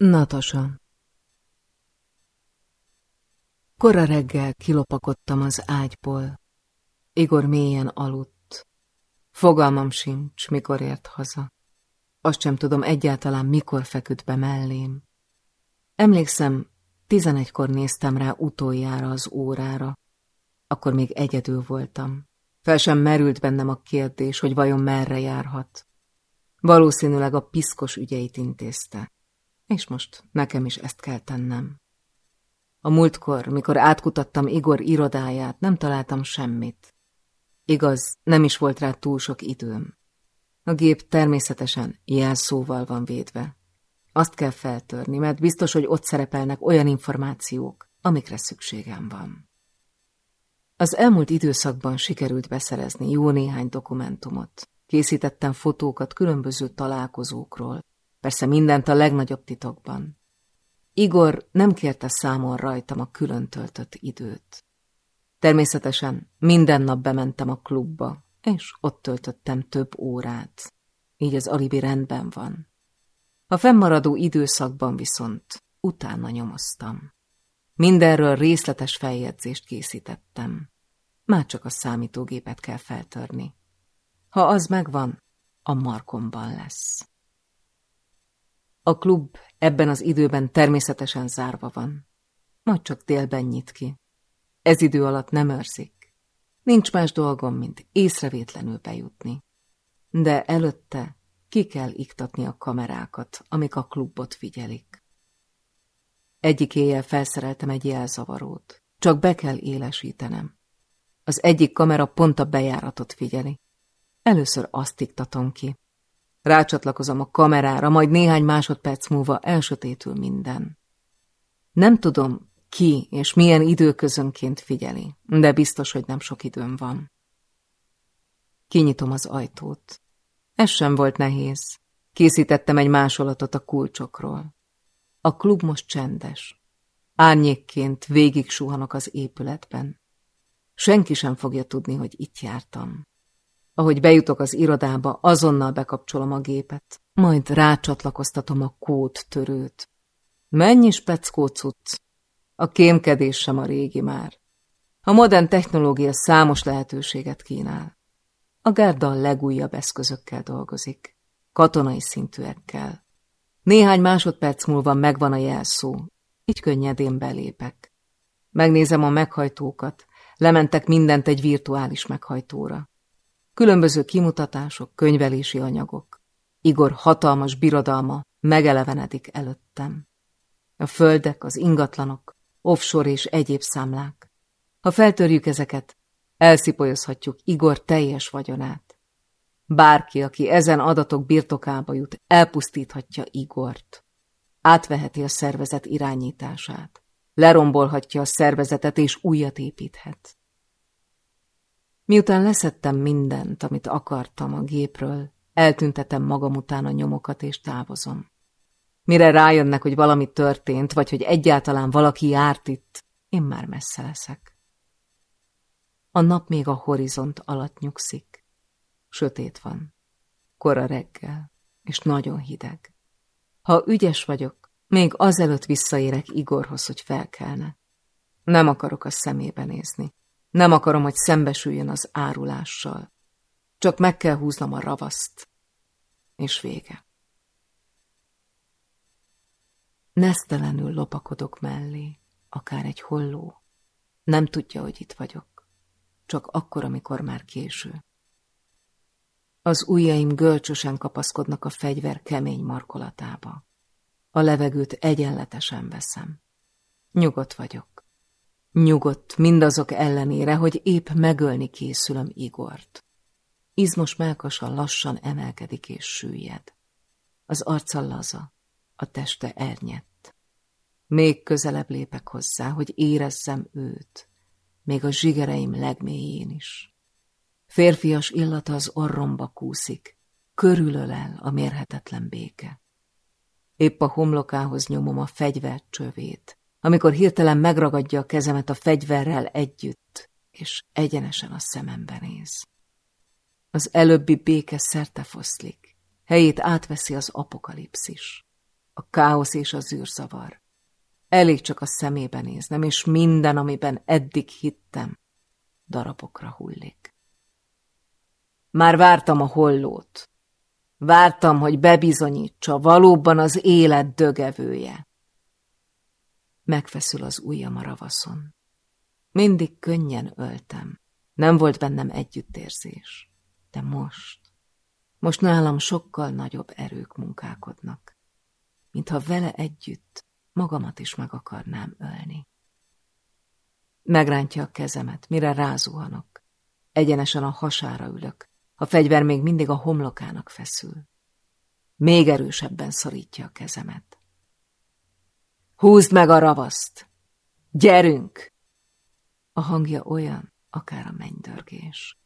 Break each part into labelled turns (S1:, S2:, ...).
S1: Natasa Kora reggel kilopakodtam az ágyból. Igor mélyen aludt. Fogalmam sincs, mikor ért haza. Azt sem tudom egyáltalán, mikor feküdt be mellém. Emlékszem, tizenegykor néztem rá utoljára az órára. Akkor még egyedül voltam. Fel sem merült bennem a kérdés, hogy vajon merre járhat. Valószínűleg a piszkos ügyeit intézte. És most nekem is ezt kell tennem. A múltkor, mikor átkutattam Igor irodáját, nem találtam semmit. Igaz, nem is volt rá túl sok időm. A gép természetesen jelszóval van védve. Azt kell feltörni, mert biztos, hogy ott szerepelnek olyan információk, amikre szükségem van. Az elmúlt időszakban sikerült beszerezni jó néhány dokumentumot. Készítettem fotókat különböző találkozókról, persze mindent a legnagyobb titokban. Igor nem kérte számon rajtam a külön töltött időt. Természetesen minden nap bementem a klubba, és ott töltöttem több órát. Így az alibi rendben van. A fennmaradó időszakban viszont utána nyomoztam. Mindenről részletes feljegyzést készítettem. Már csak a számítógépet kell feltörni. Ha az megvan, a markomban lesz. A klub ebben az időben természetesen zárva van. Majd csak délben nyit ki. Ez idő alatt nem őrzik. Nincs más dolgom, mint észrevétlenül bejutni. De előtte ki kell iktatni a kamerákat, amik a klubot figyelik. Egyik éjjel felszereltem egy jelzavarót. Csak be kell élesítenem. Az egyik kamera pont a bejáratot figyeli. Először azt iktatom ki. Rácsatlakozom a kamerára, majd néhány másodperc múlva elsötétül minden. Nem tudom, ki és milyen időközönként figyeli, de biztos, hogy nem sok időm van. Kinyitom az ajtót. Ez sem volt nehéz. Készítettem egy másolatot a kulcsokról. A klub most csendes. Árnyékként végig suhanok az épületben. Senki sem fogja tudni, hogy itt jártam. Ahogy bejutok az irodába, azonnal bekapcsolom a gépet, majd rácsatlakoztatom a kódtörőt. Mennyi speckó cucc? A kémkedés sem a régi már. A modern technológia számos lehetőséget kínál. A gárda a legújabb eszközökkel dolgozik, katonai szintűekkel. Néhány másodperc múlva megvan a jelszó, így könnyedén belépek. Megnézem a meghajtókat, lementek mindent egy virtuális meghajtóra. Különböző kimutatások, könyvelési anyagok. Igor hatalmas birodalma megelevenedik előttem. A földek, az ingatlanok, offshore és egyéb számlák. Ha feltörjük ezeket, elszipolyozhatjuk Igor teljes vagyonát. Bárki, aki ezen adatok birtokába jut, elpusztíthatja Igort. Átveheti a szervezet irányítását. Lerombolhatja a szervezetet és újat építhet. Miután leszettem mindent, amit akartam a gépről, eltüntetem magam után a nyomokat és távozom. Mire rájönnek, hogy valami történt, vagy hogy egyáltalán valaki járt itt, én már messze leszek. A nap még a horizont alatt nyugszik. Sötét van. Kora reggel, és nagyon hideg. Ha ügyes vagyok, még azelőtt visszaérek Igorhoz, hogy felkelne. Nem akarok a szemébe nézni. Nem akarom, hogy szembesüljön az árulással. Csak meg kell húznom a ravaszt. És vége. Nesztelenül lopakodok mellé, akár egy holló. Nem tudja, hogy itt vagyok. Csak akkor, amikor már késő. Az ujjaim gölcsösen kapaszkodnak a fegyver kemény markolatába. A levegőt egyenletesen veszem. Nyugodt vagyok. Nyugodt mindazok ellenére, hogy épp megölni készülöm Igort. Izmos melkasa lassan emelkedik és süllyed. Az arca laza, a teste ernyett. Még közelebb lépek hozzá, hogy érezzem őt, még a zsigereim legmélyén is. Férfias illata az orromba kúszik, körülölel a mérhetetlen béke. Épp a homlokához nyomom a fegyvert csövét, amikor hirtelen megragadja a kezemet a fegyverrel együtt, és egyenesen a szemembe néz. Az előbbi béke szerte foszlik, helyét átveszi az apokalipszis. a káosz és a zűrzavar. Elég csak a szemébe néznem, és minden, amiben eddig hittem, darabokra hullik. Már vártam a hollót. Vártam, hogy bebizonyítsa, valóban az élet dögevője. Megfeszül az ujjam a ravaszon. Mindig könnyen öltem. Nem volt bennem együttérzés. De most, most nálam sokkal nagyobb erők munkálkodnak, mintha vele együtt magamat is meg akarnám ölni. Megrántja a kezemet, mire rázuhanok. Egyenesen a hasára ülök, a fegyver még mindig a homlokának feszül. Még erősebben szorítja a kezemet. Húzd meg a ravaszt! Gyerünk! A hangja olyan, akár a mennydörgés.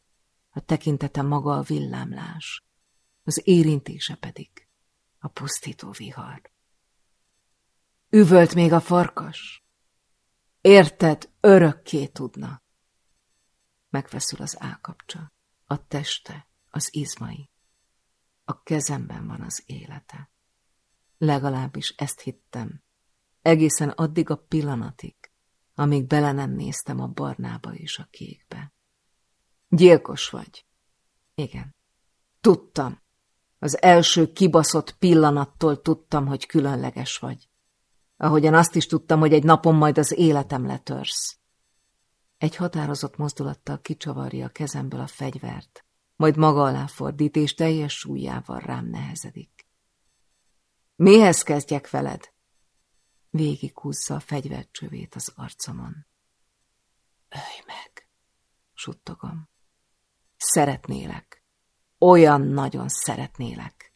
S1: A tekintete maga a villámlás, az érintése pedig a pusztító vihar. Üvölt még a farkas. Érted, örökké tudna. Megfeszül az állkapcsa, a teste, az izmai. A kezemben van az élete. Legalábbis ezt hittem, egészen addig a pillanatig, amíg bele nem néztem a barnába és a kékbe. Gyilkos vagy. Igen. Tudtam. Az első kibaszott pillanattól tudtam, hogy különleges vagy. Ahogyan azt is tudtam, hogy egy napon majd az életem letörsz. Egy határozott mozdulattal kicsavarja a kezemből a fegyvert, majd maga alá fordít, és teljes súlyával rám nehezedik. Mihez kezdjek veled? Végig húzza a fegyvercsövét az arcomon. Ölj meg, suttogom. Szeretnélek. Olyan nagyon szeretnélek.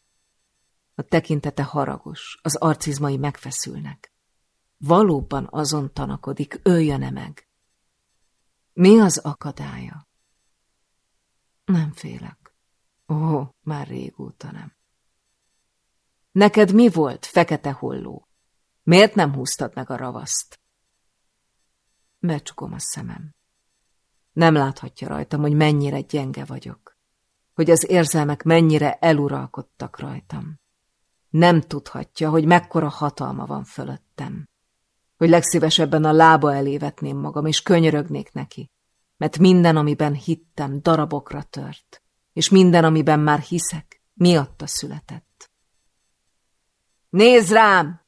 S1: A tekintete haragos, az arcizmai megfeszülnek. Valóban azon tanakodik, öljön-e meg? Mi az akadálya? Nem félek. Ó, már régóta nem. Neked mi volt, fekete holló? Miért nem húztad meg a ravaszt? Becsukom a szemem. Nem láthatja rajtam, hogy mennyire gyenge vagyok, hogy az érzelmek mennyire eluralkodtak rajtam. Nem tudhatja, hogy mekkora hatalma van fölöttem, hogy legszívesebben a lába elé vetném magam, és könyörögnék neki, mert minden, amiben hittem, darabokra tört, és minden, amiben már hiszek, miatta született. Nézd rám!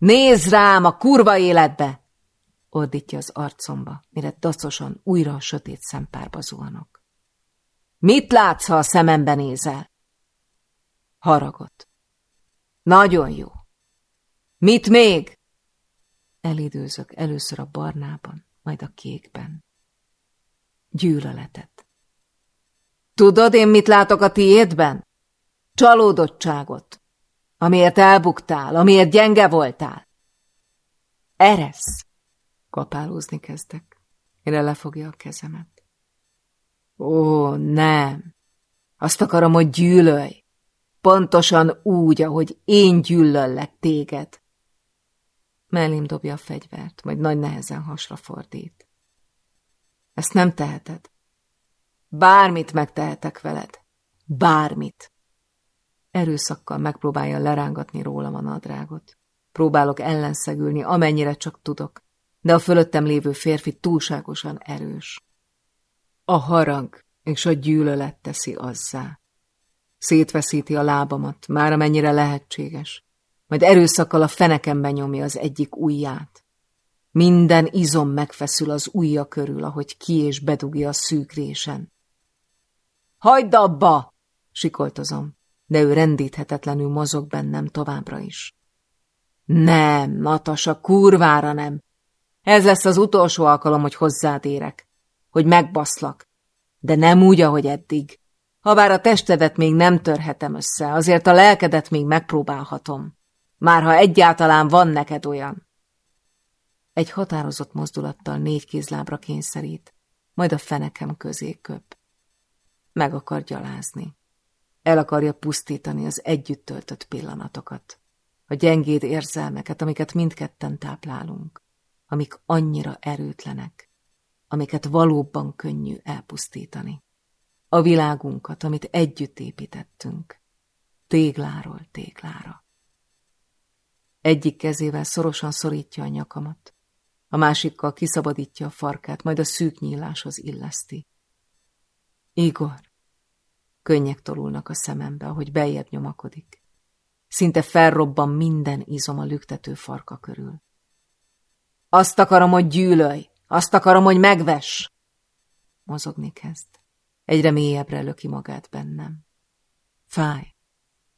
S1: Nézd rám a kurva életbe! ordítja az arcomba, mire dacosan újra a sötét szempárba zuhanok. Mit látsz, ha a szemembe nézel? Haragot. Nagyon jó. Mit még? Elidőzök először a barnában, majd a kékben. Gyűlöletet. Tudod, én mit látok a tiédben? Csalódottságot. Amiért elbuktál, amiért gyenge voltál. Eresz. Kapálózni kezdek. Mire lefogja a kezemet. Ó, nem. Azt akarom, hogy gyűlölj. Pontosan úgy, ahogy én gyűlöllek téged. Mellém dobja a fegyvert, majd nagy nehezen hasra fordít. Ezt nem teheted. Bármit megtehetek veled. Bármit. Erőszakkal megpróbálja lerángatni rólam a nadrágot. Próbálok ellenszegülni, amennyire csak tudok, de a fölöttem lévő férfi túlságosan erős. A harag és a gyűlölet teszi azzá. Szétveszíti a lábamat, már amennyire lehetséges, majd erőszakkal a fenekemben nyomja az egyik ujját. Minden izom megfeszül az ujja körül, ahogy ki és bedugja a szűkrésen. Hagyd abba! sikoltozom, de ő rendíthetetlenül mozog bennem továbbra is. Nem, Natasa, kurvára nem. Ez lesz az utolsó alkalom, hogy hozzád érek, hogy megbaszlak, de nem úgy, ahogy eddig. Habár a testedet még nem törhetem össze, azért a lelkedet még megpróbálhatom. Már ha egyáltalán van neked olyan. Egy határozott mozdulattal négy kézlábra kényszerít, majd a fenekem közé köp. Meg akar gyalázni. El akarja pusztítani az együtt töltött pillanatokat, a gyengéd érzelmeket, amiket mindketten táplálunk amik annyira erőtlenek, amiket valóban könnyű elpusztítani. A világunkat, amit együtt építettünk, tégláról téglára. Egyik kezével szorosan szorítja a nyakamat, a másikkal kiszabadítja a farkát, majd a szűk nyíláshoz illeszti. Igor! Könnyek tolulnak a szemembe, ahogy beljebb nyomakodik. Szinte felrobban minden izom a lüktető farka körül. Azt akarom, hogy gyűlölj! Azt akarom, hogy megvess! Mozogni kezd. Egyre mélyebbre löki magát bennem. Fáj,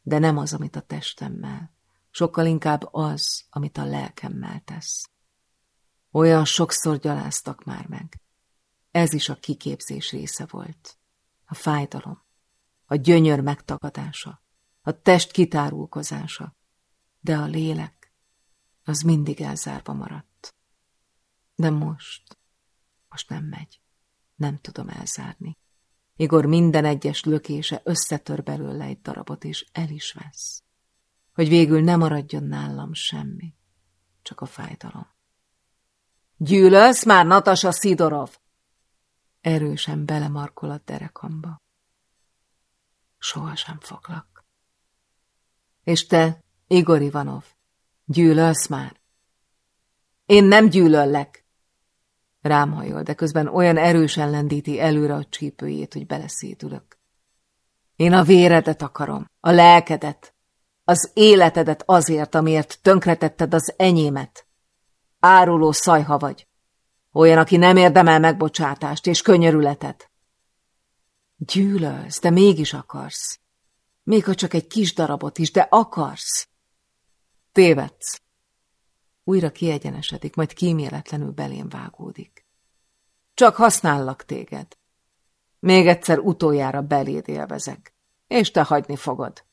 S1: de nem az, amit a testemmel, sokkal inkább az, amit a lelkemmel tesz. Olyan sokszor gyaláztak már meg. Ez is a kiképzés része volt. A fájdalom, a gyönyör megtagadása, a test kitárulkozása, de a lélek, az mindig elzárva maradt. De most, most nem megy, nem tudom elzárni. Igor minden egyes lökése összetör belőle egy darabot, és el is vesz. Hogy végül ne maradjon nálam semmi, csak a fájdalom. Gyűlölsz már, Natasa Szidorov? Erősen belemarkol a derekamba. Sohasem foglak. És te, Igor Ivanov, gyűlölsz már? Én nem gyűlöllek, Rám hajol, de közben olyan erősen lendíti előre a csípőjét, hogy beleszédülök. Én a véredet akarom, a lelkedet, az életedet azért, amiért tönkretetted az enyémet. Áruló szajha vagy. Olyan, aki nem érdemel megbocsátást és könyörületet. Gyűlölsz, de mégis akarsz. Még ha csak egy kis darabot is, de akarsz. Tévedsz. Újra kiegyenesedik, majd kíméletlenül belém vágódik. Csak használlak téged. Még egyszer utoljára beléd élvezek, és te hagyni fogod.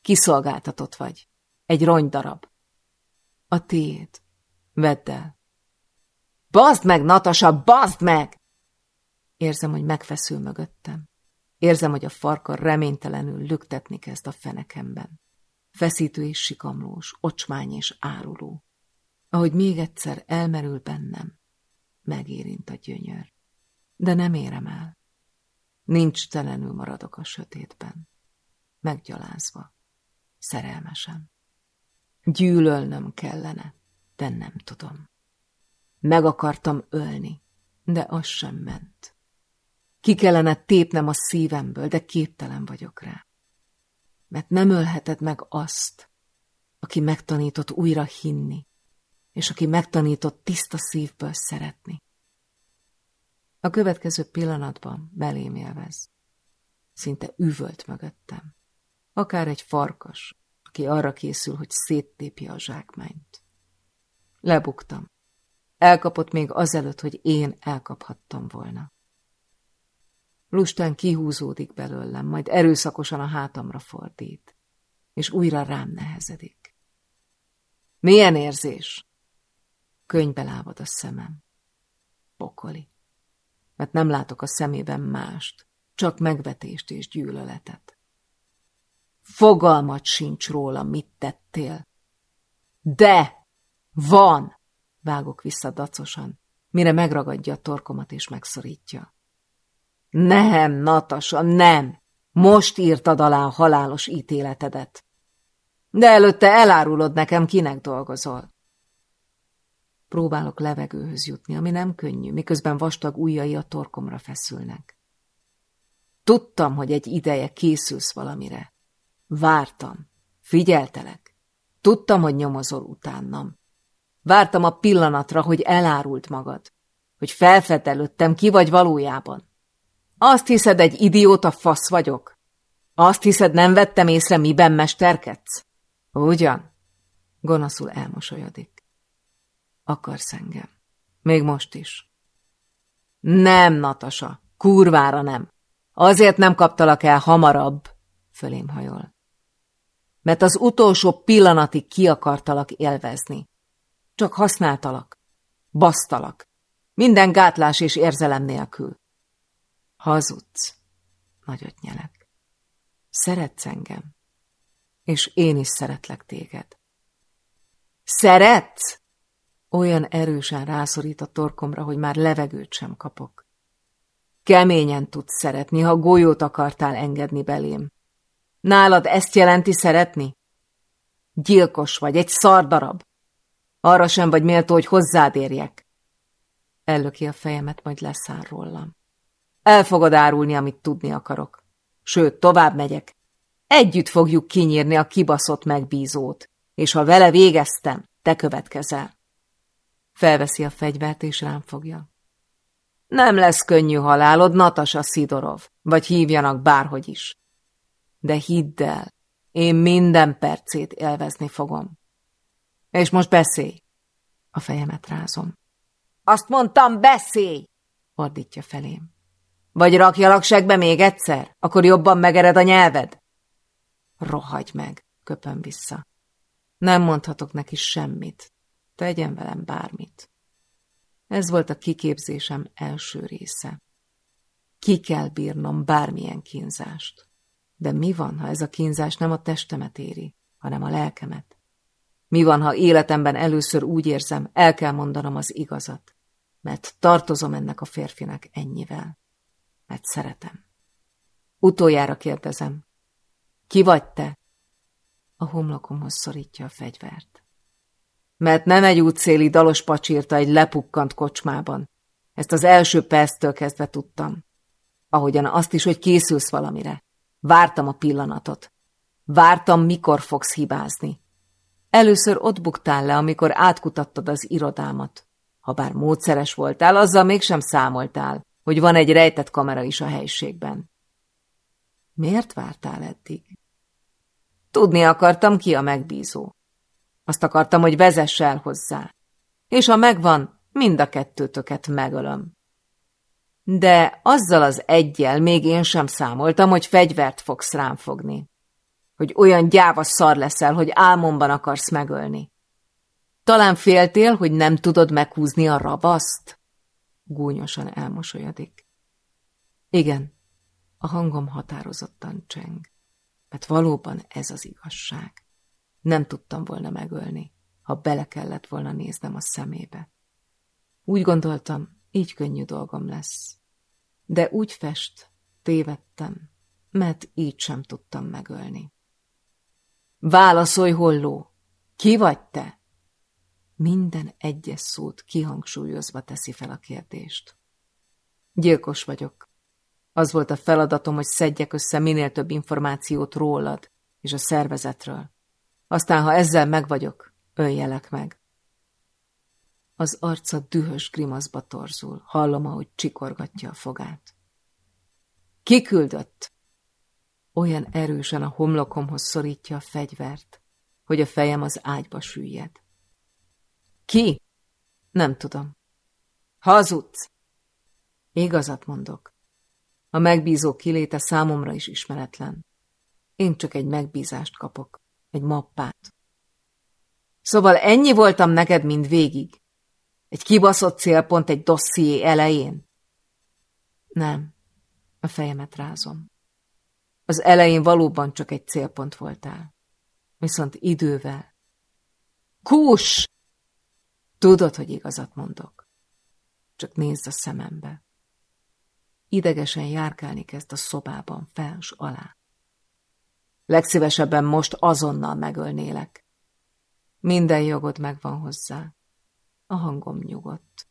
S1: Kiszolgáltatott vagy. Egy rongydarab. A tiéd. Vedd el. Bazd meg, Natasa, bazd meg! Érzem, hogy megfeszül mögöttem. Érzem, hogy a farka reménytelenül lüktetni kezd a fenekemben. Feszítő és sikamlós, ocsmány és áruló ahogy még egyszer elmerül bennem, megérint a gyönyör. De nem érem el. Nincs telenül maradok a sötétben. Meggyalázva, szerelmesen. Gyűlölnöm kellene, de nem tudom. Meg akartam ölni, de az sem ment. Ki kellene tépnem a szívemből, de képtelen vagyok rá. Mert nem ölheted meg azt, aki megtanított újra hinni, és aki megtanított tiszta szívből szeretni. A következő pillanatban belém élvez. Szinte üvölt mögöttem. Akár egy farkas, aki arra készül, hogy széttépje a zsákmányt. Lebuktam. Elkapott még azelőtt, hogy én elkaphattam volna. Lustán kihúzódik belőlem, majd erőszakosan a hátamra fordít, és újra rám nehezedik. Milyen érzés? Könybe lávad a szemem. Pokoli. Mert nem látok a szemében mást, csak megvetést és gyűlöletet. Fogalmat sincs róla, mit tettél. De! Van! Vágok vissza dacosan, mire megragadja a torkomat és megszorítja. Nem, Natasa, nem! Most írtad alá a halálos ítéletedet. De előtte elárulod nekem, kinek dolgozol. Próbálok levegőhöz jutni, ami nem könnyű, miközben vastag ujjai a torkomra feszülnek. Tudtam, hogy egy ideje készülsz valamire. Vártam. Figyeltelek. Tudtam, hogy nyomozol utánam. Vártam a pillanatra, hogy elárult magad. Hogy felfed előttem, ki vagy valójában. Azt hiszed, egy idióta fasz vagyok? Azt hiszed, nem vettem észre, miben mesterkedsz? Ugyan? Gonoszul elmosolyodik. Akarsz engem. Még most is. Nem, Natasa, kurvára nem. Azért nem kaptalak el hamarabb, fölém hajol. Mert az utolsó pillanatig ki akartalak élvezni. Csak használtalak. Basztalak. Minden gátlás és érzelem nélkül. Hazudsz. Nagyot nyelek. Szeretsz engem. És én is szeretlek téged. Szeretsz? Olyan erősen rászorít a torkomra, hogy már levegőt sem kapok. Keményen tudsz szeretni, ha golyót akartál engedni belém. Nálad ezt jelenti szeretni? Gyilkos vagy, egy szardarab. Arra sem vagy méltó, hogy hozzád érjek. Ellöki a fejemet, majd leszáll rólam. El fogod árulni, amit tudni akarok. Sőt, tovább megyek. Együtt fogjuk kinyírni a kibaszott megbízót, és ha vele végeztem, te következel. Felveszi a fegyvert, és rám fogja. Nem lesz könnyű halálod, Natasa Szidorov, vagy hívjanak bárhogy is. De hidd el, én minden percét élvezni fogom. És most beszélj. A fejemet rázom. Azt mondtam, beszélj! Ordítja felém. Vagy rakjalak segbe még egyszer, akkor jobban megered a nyelved? Rohagy meg, köpöm vissza. Nem mondhatok neki semmit. Tegyen velem bármit. Ez volt a kiképzésem első része. Ki kell bírnom bármilyen kínzást. De mi van, ha ez a kínzás nem a testemet éri, hanem a lelkemet? Mi van, ha életemben először úgy érzem, el kell mondanom az igazat, mert tartozom ennek a férfinek ennyivel, mert szeretem. Utoljára kérdezem, ki vagy te? A homlokomhoz szorítja a fegyvert. Mert nem egy útszéli dalos pacsírta egy lepukkant kocsmában. Ezt az első perctől kezdve tudtam. Ahogyan azt is, hogy készülsz valamire. Vártam a pillanatot. Vártam, mikor fogsz hibázni. Először ott buktál le, amikor átkutattad az irodámat. Habár módszeres voltál, azzal mégsem számoltál, hogy van egy rejtett kamera is a helységben. Miért vártál eddig? Tudni akartam, ki a megbízó. Azt akartam, hogy vezess el hozzá. És ha megvan, mind a kettőtöket megölöm. De azzal az egyel még én sem számoltam, hogy fegyvert fogsz rám fogni. Hogy olyan gyáva szar leszel, hogy álmomban akarsz megölni. Talán féltél, hogy nem tudod meghúzni a rabaszt? Gúnyosan elmosolyodik. Igen, a hangom határozottan cseng. Mert valóban ez az igazság. Nem tudtam volna megölni, ha bele kellett volna néznem a szemébe. Úgy gondoltam, így könnyű dolgom lesz. De úgy fest, tévedtem, mert így sem tudtam megölni. Válaszolj, holló! Ki vagy te? Minden egyes szót kihangsúlyozva teszi fel a kérdést. Gyilkos vagyok. Az volt a feladatom, hogy szedjek össze minél több információt rólad és a szervezetről. Aztán, ha ezzel megvagyok, öljelek meg. Az arca dühös grimaszba torzul, hallom, ahogy csikorgatja a fogát. Kiküldött? Olyan erősen a homlokomhoz szorítja a fegyvert, hogy a fejem az ágyba süllyed. Ki? Nem tudom. Hazudsz! Igazat mondok. A megbízó kiléte számomra is ismeretlen. Én csak egy megbízást kapok, egy mappát. Szóval ennyi voltam neked, mint végig? Egy kibaszott célpont egy dosszié elején? Nem, a fejemet rázom. Az elején valóban csak egy célpont voltál. Viszont idővel. Kús! Tudod, hogy igazat mondok. Csak nézd a szemembe. Idegesen járkálni kezd a szobában, fels alá. Legszívesebben most azonnal megölnélek. Minden jogod megvan hozzá. A hangom nyugodt.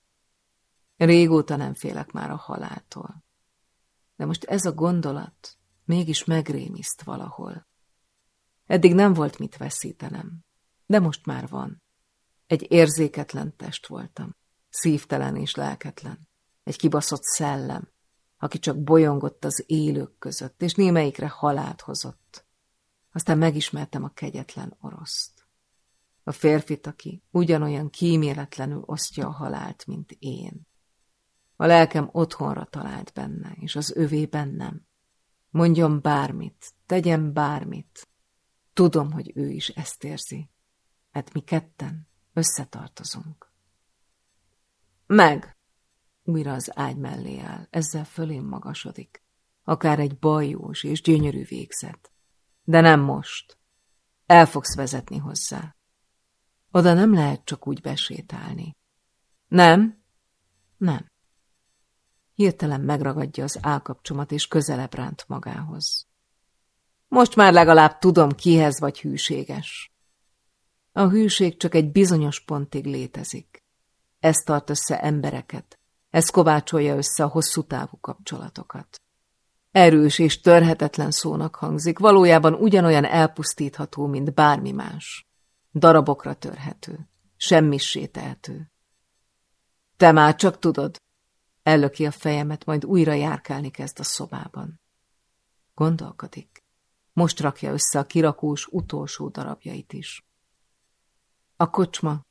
S1: Régóta nem félek már a haláltól. De most ez a gondolat mégis megrémiszt valahol. Eddig nem volt mit veszítenem, de most már van. Egy érzéketlen test voltam, szívtelen és lelketlen, egy kibaszott szellem, aki csak bolyongott az élők között, és némelyikre halált hozott. Aztán megismertem a kegyetlen oroszt. A férfit, aki ugyanolyan kíméletlenül osztja a halált, mint én. A lelkem otthonra talált benne, és az övé bennem. Mondjon bármit, tegyen bármit. Tudom, hogy ő is ezt érzi, mert mi ketten összetartozunk. Meg! Újra az ágy mellé áll, ezzel fölém magasodik. Akár egy bajós és gyönyörű végzet. De nem most. El fogsz vezetni hozzá. Oda nem lehet csak úgy besétálni. Nem? Nem. Hirtelen megragadja az állkapcsomat, és közelebb ránt magához. Most már legalább tudom, kihez vagy hűséges. A hűség csak egy bizonyos pontig létezik. Ez tart össze embereket, ez kovácsolja össze a hosszú távú kapcsolatokat. Erős és törhetetlen szónak hangzik, valójában ugyanolyan elpusztítható, mint bármi más. Darabokra törhető, semmissé tehető. Te már csak tudod, ellöki a fejemet, majd újra járkálni kezd a szobában. Gondolkodik. Most rakja össze a kirakós utolsó darabjait is. A kocsma.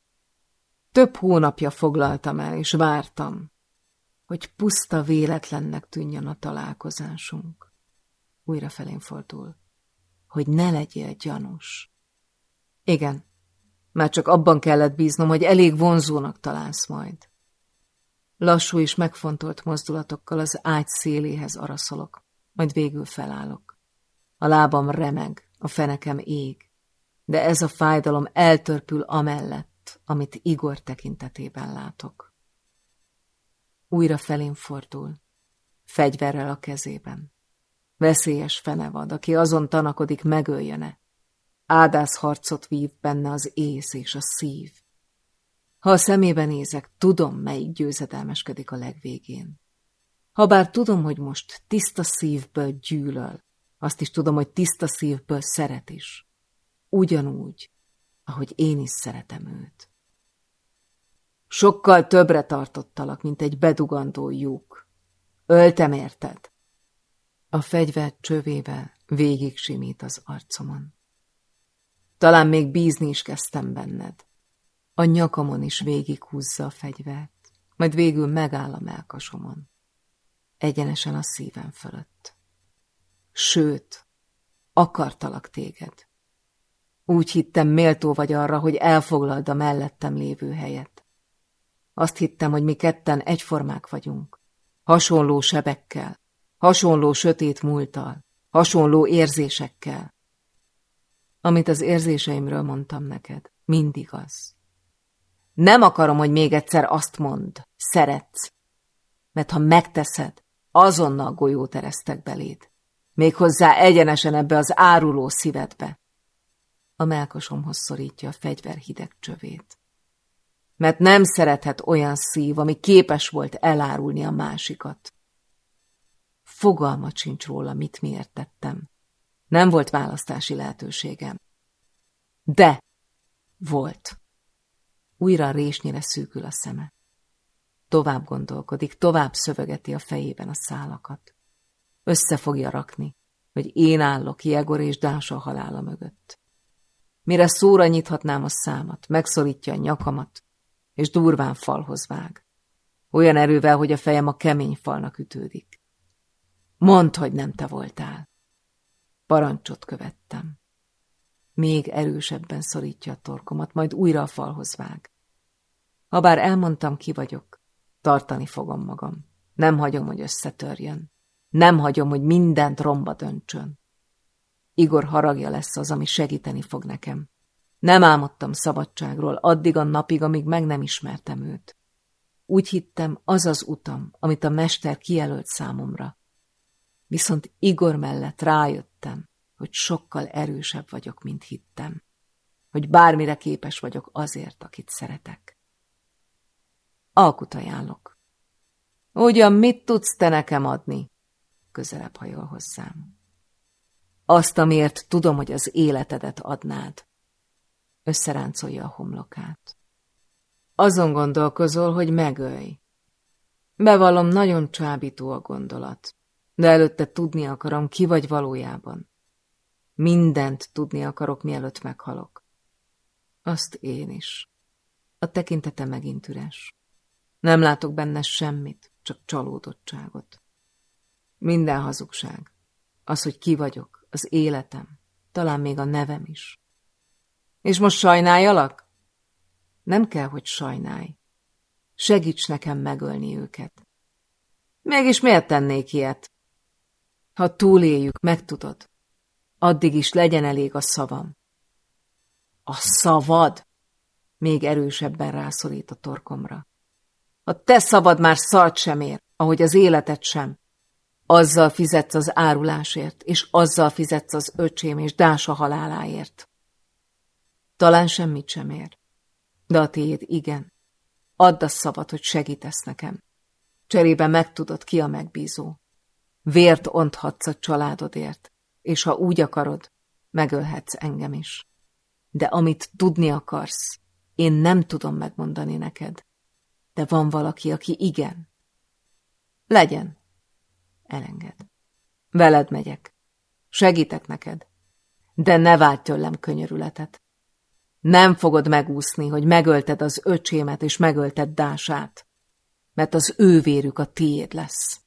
S1: Több hónapja foglaltam el, és vártam, hogy puszta véletlennek tűnjön a találkozásunk. Újra felén fordul, hogy ne legyél gyanús. Igen, már csak abban kellett bíznom, hogy elég vonzónak találsz majd. Lassú és megfontolt mozdulatokkal az ágy széléhez araszolok, majd végül felállok. A lábam remeg, a fenekem ég, de ez a fájdalom eltörpül amellett, amit Igor tekintetében látok. Újra felén fordul, fegyverrel a kezében. Veszélyes fenevad, aki azon tanakodik, megöljene. Ádász harcot vív benne az ész és a szív. Ha a szemébe nézek, tudom, melyik győzedelmeskedik a legvégén. Habár tudom, hogy most tiszta szívből gyűlöl, azt is tudom, hogy tiszta szívből szeret is. Ugyanúgy, ahogy én is szeretem őt. Sokkal többre tartottalak, mint egy bedugandó lyuk. Öltem érted? A fegyver csövével végig simít az arcomon. Talán még bízni is kezdtem benned. A nyakamon is végighúzza a fegyvert, majd végül megáll a melkasomon. Egyenesen a szívem fölött. Sőt, akartalak téged. Úgy hittem, méltó vagy arra, hogy elfoglald a mellettem lévő helyet. Azt hittem, hogy mi ketten egyformák vagyunk. Hasonló sebekkel, hasonló sötét múltal, hasonló érzésekkel. Amit az érzéseimről mondtam neked, mindig az. Nem akarom, hogy még egyszer azt mond, szeretsz. Mert ha megteszed, azonnal golyót eresztek beléd. Méghozzá egyenesen ebbe az áruló szívedbe. A melkosomhoz szorítja a fegyver hideg csövét. Mert nem szerethet olyan szív, ami képes volt elárulni a másikat. Fogalmat sincs róla, mit miért tettem. Nem volt választási lehetőségem. De volt. Újra résnyire szűkül a szeme. Tovább gondolkodik, tovább szövegeti a fejében a szálakat. Össze fogja rakni, hogy én állok Jegor és Dása halála mögött. Mire szóra nyithatnám a számat, megszorítja a nyakamat, és durván falhoz vág. Olyan erővel, hogy a fejem a kemény falnak ütődik. Mondd, hogy nem te voltál. Parancsot követtem. Még erősebben szorítja a torkomat, majd újra a falhoz vág. Habár elmondtam, ki vagyok, tartani fogom magam. Nem hagyom, hogy összetörjön. Nem hagyom, hogy mindent romba döntsön. Igor haragja lesz az, ami segíteni fog nekem. Nem álmodtam szabadságról addig a napig, amíg meg nem ismertem őt. Úgy hittem, az az utam, amit a mester kijelölt számomra. Viszont Igor mellett rájöttem, hogy sokkal erősebb vagyok, mint hittem. Hogy bármire képes vagyok azért, akit szeretek. Alkut ajánlok. Ugyan mit tudsz te nekem adni? Közelebb hajol hozzám. Azt, amiért tudom, hogy az életedet adnád. Összeráncolja a homlokát. Azon gondolkozol, hogy megölj. Bevallom, nagyon csábító a gondolat, de előtte tudni akarom, ki vagy valójában. Mindent tudni akarok, mielőtt meghalok. Azt én is. A tekintete megint üres. Nem látok benne semmit, csak csalódottságot. Minden hazugság. Az, hogy ki vagyok, az életem, talán még a nevem is. És most sajnáljalak? Nem kell, hogy sajnálj. Segíts nekem megölni őket. Mégis miért tennék ilyet? Ha túléljük, megtudod. Addig is legyen elég a szavam. A szavad? Még erősebben rászorít a torkomra. A te szabad már szart sem ér, ahogy az életet sem. Azzal fizetsz az árulásért, és azzal fizetsz az öcsém és Dása haláláért. Talán semmit sem ér. De a tiéd igen. Add a szavat, hogy segítesz nekem. Cserébe megtudod, ki a megbízó. Vért onthatsz a családodért, és ha úgy akarod, megölhetsz engem is. De amit tudni akarsz, én nem tudom megmondani neked. De van valaki, aki igen. Legyen. Elenged. Veled megyek. Segítek neked. De ne vágy tőlem könyörületet. Nem fogod megúszni, hogy megölted az öcsémet és megölted Dását, mert az ő vérük a tiéd lesz.